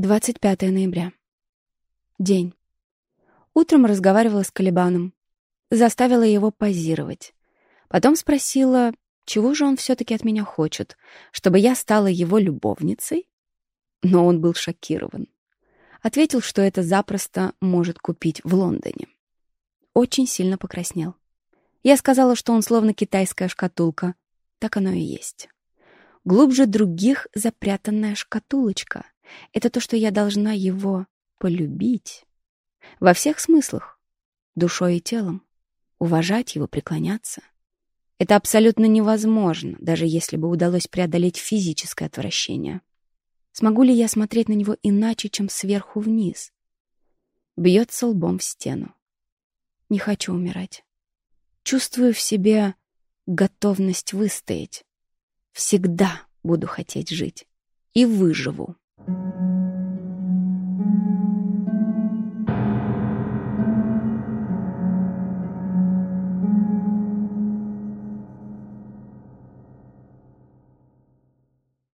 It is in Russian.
25 ноября. День. Утром разговаривала с Калибаном. Заставила его позировать. Потом спросила, чего же он все-таки от меня хочет, чтобы я стала его любовницей? Но он был шокирован. Ответил, что это запросто может купить в Лондоне. Очень сильно покраснел. Я сказала, что он словно китайская шкатулка. Так оно и есть. Глубже других запрятанная шкатулочка. Это то, что я должна его полюбить. Во всех смыслах. Душой и телом. Уважать его, преклоняться. Это абсолютно невозможно, даже если бы удалось преодолеть физическое отвращение. Смогу ли я смотреть на него иначе, чем сверху вниз? Бьется лбом в стену. Не хочу умирать. Чувствую в себе готовность выстоять. Всегда буду хотеть жить. И выживу. thank you